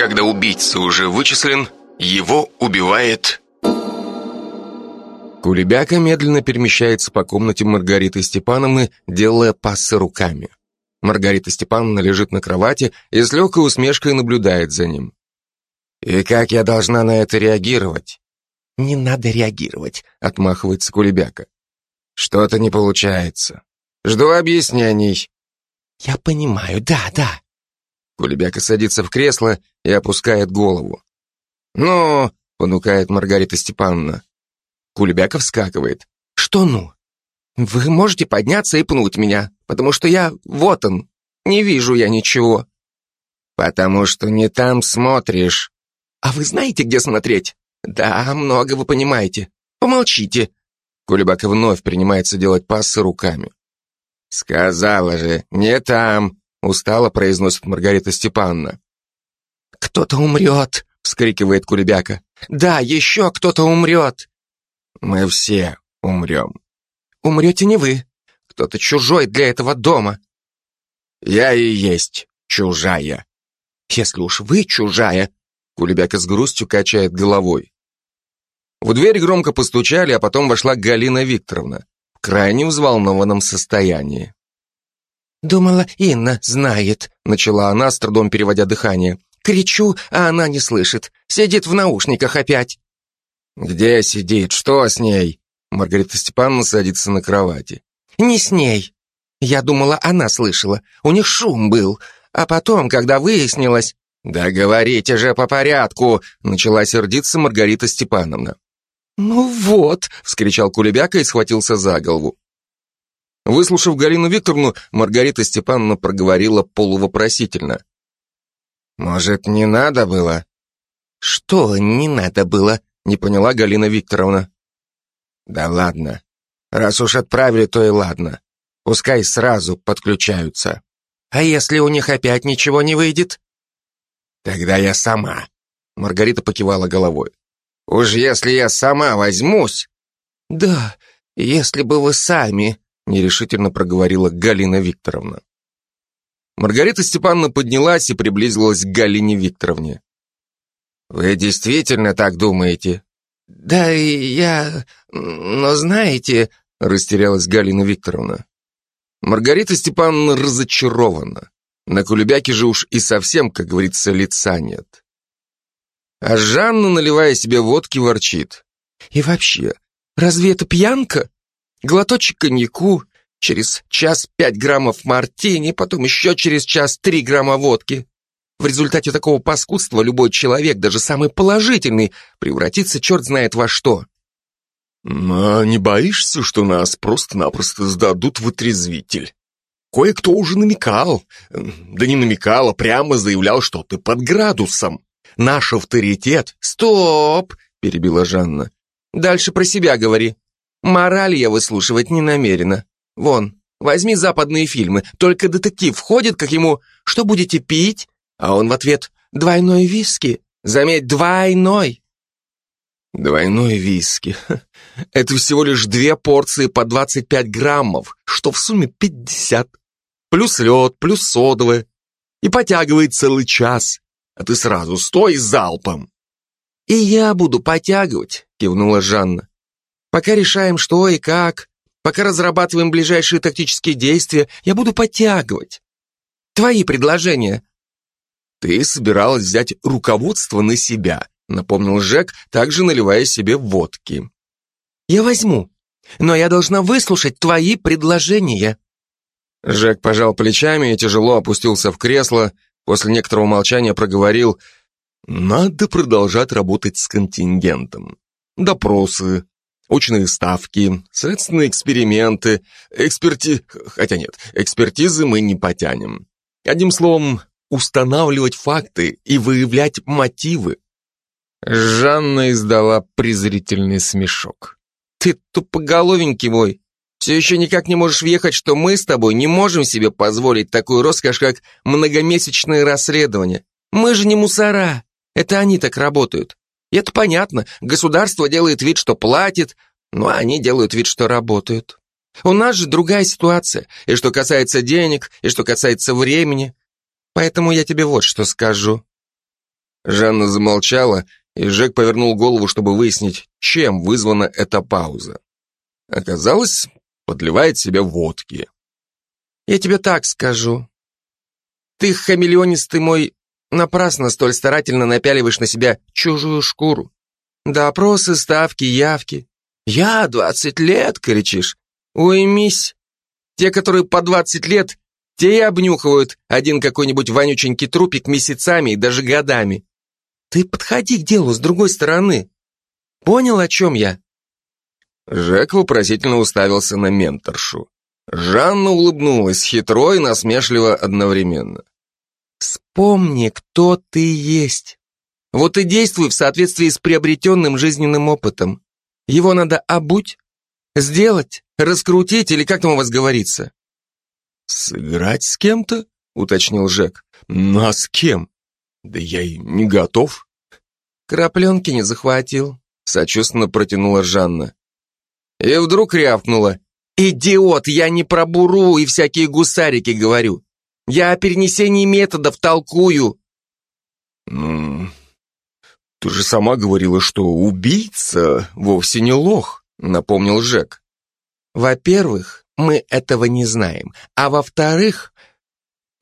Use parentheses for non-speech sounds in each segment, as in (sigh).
Когда убийца уже вычислен, его убивает... Кулебяка медленно перемещается по комнате Маргариты Степановны, делая пассы руками. Маргарита Степановна лежит на кровати и с легкой усмешкой наблюдает за ним. «И как я должна на это реагировать?» «Не надо реагировать», — отмахивается Кулебяка. «Что-то не получается. Жду объяснений». «Я понимаю, да, да». Кулебяка садится в кресло и опускает голову. «Ну», — понукает Маргарита Степановна. Кулебяка вскакивает. «Что ну? Вы можете подняться и пнуть меня, потому что я... вот он. Не вижу я ничего». «Потому что не там смотришь». «А вы знаете, где смотреть?» «Да, много вы понимаете. Помолчите». Кулебака вновь принимается делать пассы руками. «Сказала же, не там», — устало произносит Маргарита Степановна. «Кто-то умрет», — вскрикивает Кулебяка. «Да, еще кто-то умрет». «Мы все умрем». «Умрете не вы. Кто-то чужой для этого дома». «Я и есть чужая». «Если уж вы чужая», — Кулебяка с грустью качает головой. В дверь громко постучали, а потом вошла Галина Викторовна в крайне взволнованном состоянии. «Думала, Инна знает», — начала она, с трудом переводя дыхание. «Кричу, а она не слышит. Сидит в наушниках опять». «Где сидит? Что с ней?» Маргарита Степановна садится на кровати. «Не с ней. Я думала, она слышала. У них шум был. А потом, когда выяснилось...» «Да говорите же по порядку!» — начала сердиться Маргарита Степановна. «Ну вот!» — вскричал Кулебяка и схватился за голову. Выслушав Галину Викторовну, Маргарита Степановна проговорила полувопросительно. «Может, не надо было?» «Что не надо было?» — не поняла Галина Викторовна. «Да ладно. Раз уж отправили, то и ладно. Пускай сразу подключаются. А если у них опять ничего не выйдет?» «Тогда я сама», — Маргарита покивала головой. «Уж если я сама возьмусь...» «Да, если бы вы сами», нерешительно проговорила Галина Викторовна. Маргарита Степановна поднялась и приблизилась к Галине Викторовне. «Вы действительно так думаете?» «Да, я... но знаете...» — растерялась Галина Викторовна. Маргарита Степановна разочарована. На Кулебяке же уж и совсем, как говорится, лица нет. А Жанна, наливая себе водки, ворчит. «И вообще, разве это пьянка? Глоточек коньяку, через час пять граммов мартини, потом еще через час три грамма водки. В результате такого паскудства любой человек, даже самый положительный, превратится черт знает во что. «А не боишься, что нас просто-напросто сдадут в отрезвитель? Кое-кто уже намекал, да не намекал, а прямо заявлял, что ты под градусом. Наш авторитет...» «Стоп!» — перебила Жанна. «Дальше про себя говори. Мораль я выслушивать не намерена. Вон, возьми западные фильмы, только детектив входит, как ему «Что будете пить?» А он в ответ «Двойной виски». Заметь, двойной. Двойной виски. (laughs) Это всего лишь две порции по 25 граммов, что в сумме 50. Плюс лед, плюс содовое. И потягивает целый час. А ты сразу стой залпом. «И я буду потягивать», — кивнула Жанна. Пока решаем, что и как, пока разрабатываем ближайшие тактические действия, я буду подтягивать. Твои предложения. Ты собиралась взять руководство на себя, напомнил Жек, также наливая себе водки. Я возьму, но я должна выслушать твои предложения. Жек пожал плечами и тяжело опустился в кресло, после некоторого молчания проговорил «Надо продолжать работать с контингентом. Допросы, очные ставки, следственные эксперименты, эксперти... Хотя нет, экспертизы мы не потянем. Одним словом, устанавливать факты и выявлять мотивы. Жанна издала презрительный смешок. «Ты тупоголовенький мой, все еще никак не можешь въехать, что мы с тобой не можем себе позволить такую роскошь, как многомесячное расследование. Мы же не мусора, это они так работают. И это понятно, государство делает вид, что платит, но они делают вид, что работают. У нас же другая ситуация, и что касается денег, и что касается времени. Поэтому я тебе вот что скажу. Жанна замолчала, и Жек повернул голову, чтобы выяснить, чем вызвана эта пауза. Оказалось, подливает себе водки. «Я тебе так скажу. Ты, хамелеонистый мой, напрасно столь старательно напяливаешь на себя чужую шкуру. Допросы, ставки, явки. Я двадцать лет, кричишь. Уймись. Те, которые по двадцать лет, те и обнюхивают один какой-нибудь вонюченький трупик месяцами и даже годами. Ты подходи к делу с другой стороны. Понял, о чем я?» Жек вопросительно уставился на менторшу. Жанна улыбнулась, хитро и насмешливо одновременно. «Вспомни, кто ты есть. Вот и действуй в соответствии с приобретенным жизненным опытом. Его надо обуть, сделать, раскрутить или как там у вас говорится?» «Сыграть с кем-то?» — уточнил Жек. «Ну а с кем? Да я и не готов». «Крапленки не захватил», — сочувственно протянула Жанна. И вдруг рявкнула. «Идиот, я не про буру и всякие гусарики говорю. Я о перенесении методов толкую». «Ну, ты же сама говорила, что убийца вовсе не лох», — напомнил Жек. «Во-первых, мы этого не знаем. А во-вторых...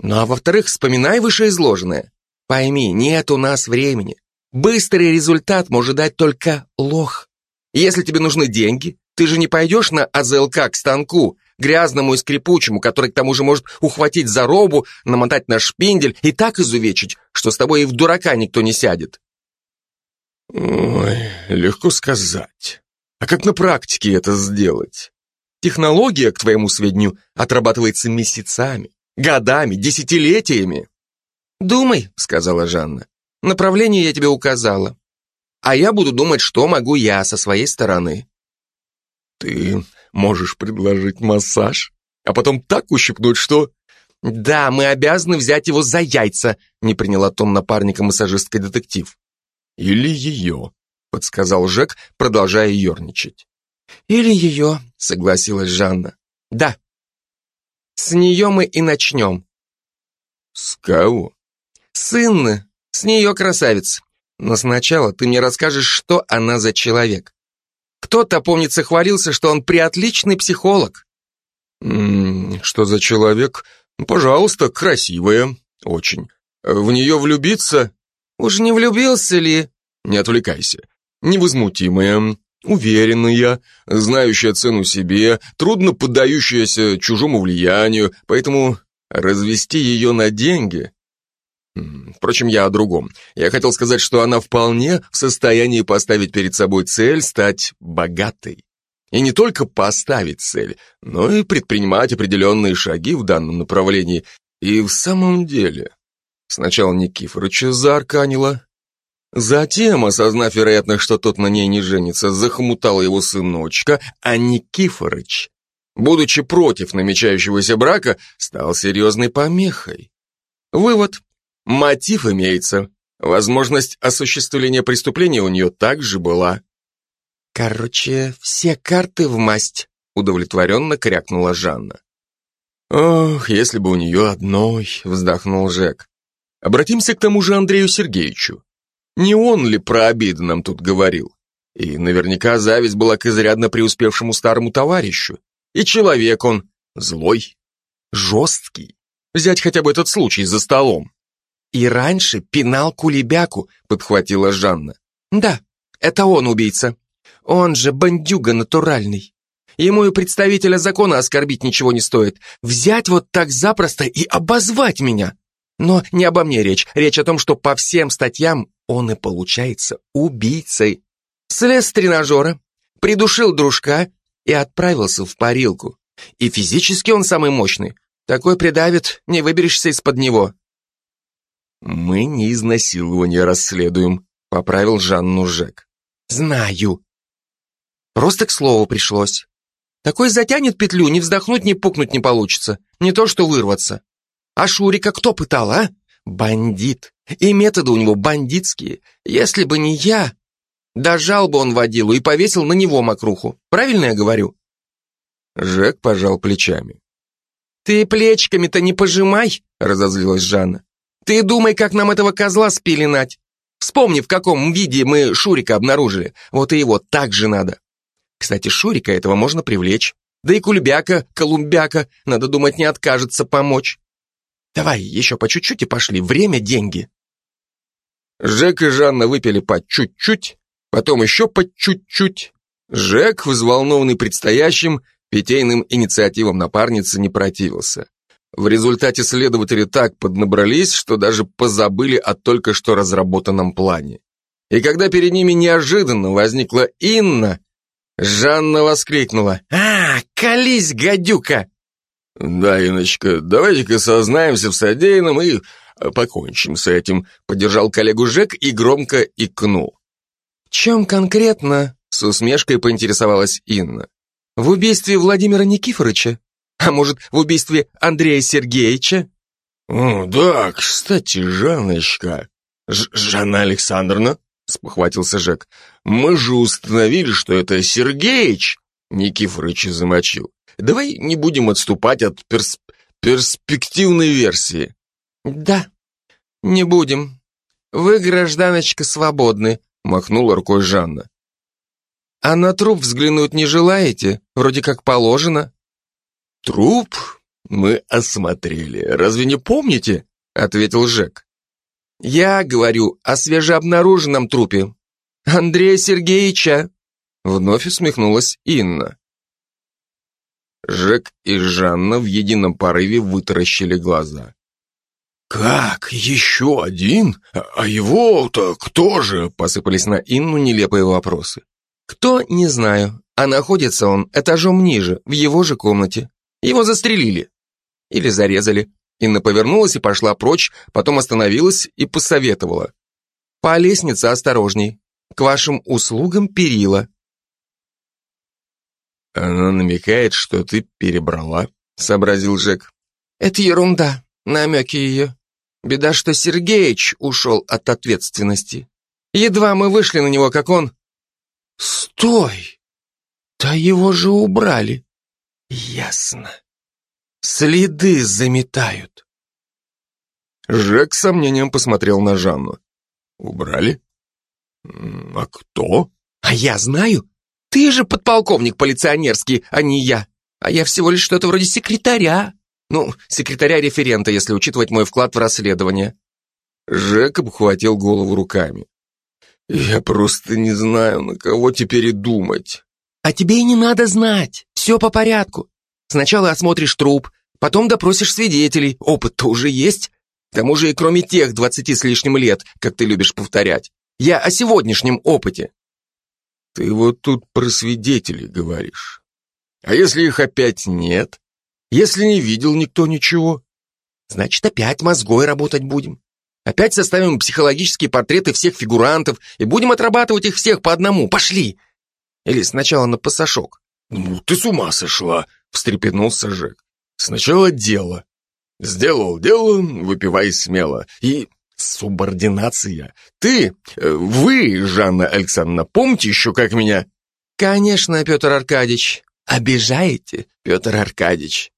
Ну а во-вторых, вспоминай вышеизложенное. Пойми, нет у нас времени. Быстрый результат может дать только лох. Если тебе нужны деньги, ты же не пойдешь на АЗЛК к станку, грязному и скрипучему, который к тому же может ухватить за робу, намотать на шпиндель и так изувечить, что с тобой и в дурака никто не сядет. Ой, легко сказать. А как на практике это сделать? Технология, к твоему сведению, отрабатывается месяцами, годами, десятилетиями. «Думай», — сказала Жанна. «Направление я тебе указала. А я буду думать, что могу я со своей стороны». Ты можешь предложить массаж, а потом так ущипнуть, что... Да, мы обязаны взять его за яйца, не приняла тон напарника массажистка детектив. Или ее, подсказал Жек, продолжая ерничать. Или ее, согласилась Жанна. Да. С нее мы и начнем. С кого? С Инны, с нее красавец. Но сначала ты мне расскажешь, что она за человек. Кто-то, помнится, хвалился, что он приотличный психолог. М -м, что за человек? Пожалуйста, красивая. Очень. В нее влюбиться? Уж не влюбился ли? Не отвлекайся. Невозмутимая, уверенная, знающая цену себе, трудно поддающаяся чужому влиянию, поэтому развести ее на деньги Впрочем, я о другом. Я хотел сказать, что она вполне в состоянии поставить перед собой цель стать богатой. И не только поставить цель, но и предпринимать определенные шаги в данном направлении. И в самом деле, сначала Никифорыча заарканила, затем, осознав, вероятно, что тот на ней не женится, захмутала его сыночка, а Никифорыч, будучи против намечающегося брака, стал серьезной помехой. Вывод. Мотив имеется. Возможность осуществления преступления у нее также была. Короче, все карты в масть, удовлетворенно крякнула Жанна. Ох, если бы у нее одной, вздохнул Жек. Обратимся к тому же Андрею Сергеевичу. Не он ли про обиды нам тут говорил? И наверняка зависть была к изрядно преуспевшему старому товарищу. И человек он злой, жесткий. Взять хотя бы этот случай за столом. «И раньше пинал кулебяку», — подхватила Жанна. «Да, это он убийца. Он же бандюга натуральный. Ему и представителя закона оскорбить ничего не стоит. Взять вот так запросто и обозвать меня. Но не обо мне речь. Речь о том, что по всем статьям он и получается убийцей. Слез с тренажера, придушил дружка и отправился в парилку. И физически он самый мощный. Такой придавит, не выберешься из-под него. «Мы не изнасилование расследуем», — поправил Жанну Жек. «Знаю. Просто к слову пришлось. Такой затянет петлю, ни вздохнуть, ни пукнуть не получится. Не то что вырваться. А Шурика кто пытал, а? Бандит. И методы у него бандитские. Если бы не я, дожал бы он водилу и повесил на него мокруху. Правильно я говорю?» Жек пожал плечами. «Ты плечиками-то не пожимай», — разозлилась Жанна. Ты думай, как нам этого козла спеленать. Вспомни, в каком виде мы Шурика обнаружили. Вот и его так же надо. Кстати, Шурика этого можно привлечь. Да и Кульбяка, Колумбяка, надо думать, не откажется помочь. Давай еще по чуть-чуть и пошли. Время – деньги. Жек и Жанна выпили по чуть-чуть, потом еще по чуть-чуть. Жек, взволнованный предстоящим, питейным инициативам напарницы не противился. В результате следователи так поднабрались, что даже позабыли о только что разработанном плане. И когда перед ними неожиданно возникла Инна, Жанна воскликнула. «А, колись, гадюка!» «Да, Иночка, давайте-ка сознаемся в содеянном и покончим с этим», поддержал коллегу Жек и громко икнул. «В чем конкретно?» с усмешкой поинтересовалась Инна. «В убийстве Владимира Никифоровича? А может, в убийстве Андрея Сергеевича?» «О, да, кстати, Жанночка...» Ж «Жанна Александровна?» — спохватился Жек. «Мы же установили, что это Сергеич Никифорович замочил. Давай не будем отступать от перс перспективной версии». «Да, не будем. Вы, гражданочка, свободны», — махнула рукой Жанна. «А на труп взглянуть не желаете? Вроде как положено». «Труп мы осмотрели. Разве не помните?» — ответил Жек. «Я говорю о свежеобнаруженном трупе. Андрея Сергеевича!» Вновь усмехнулась Инна. Жек и Жанна в едином порыве вытаращили глаза. «Как? Еще один? А его-то кто же?» Посыпались на Инну нелепые вопросы. «Кто? Не знаю. А находится он этажом ниже, в его же комнате. Его застрелили. Или зарезали. Инна повернулась и пошла прочь, потом остановилась и посоветовала. «По лестнице осторожней. К вашим услугам перила». «Она намекает, что ты перебрала», — сообразил Жек. «Это ерунда, намеки ее. Беда, что Сергеич ушел от ответственности. Едва мы вышли на него, как он...» «Стой! Да его же убрали!» «Ясно. Следы заметают». Жек с сомнением посмотрел на Жанну. «Убрали? А кто?» «А я знаю. Ты же подполковник полиционерский, а не я. А я всего лишь что-то вроде секретаря. Ну, секретаря-референта, если учитывать мой вклад в расследование». Жек обхватил голову руками. «Я просто не знаю, на кого теперь и думать». «А тебе и не надо знать. Все по порядку. Сначала осмотришь труп, потом допросишь свидетелей. Опыт-то уже есть. К тому же и кроме тех двадцати с лишним лет, как ты любишь повторять. Я о сегодняшнем опыте. Ты вот тут про свидетелей говоришь. А если их опять нет? Если не видел никто ничего? Значит, опять мозгой работать будем. Опять составим психологические портреты всех фигурантов и будем отрабатывать их всех по одному. Пошли! Или сначала на пасашок. «Ну, ты с ума сошла!» — встрепенулся Жек. «Сначала дело. Сделал дело, выпивай смело. И субординация. Ты, э, вы, Жанна Александровна, помните еще, как меня...» «Конечно, Петр Аркадьевич. Обижаете, Петр Аркадьевич?»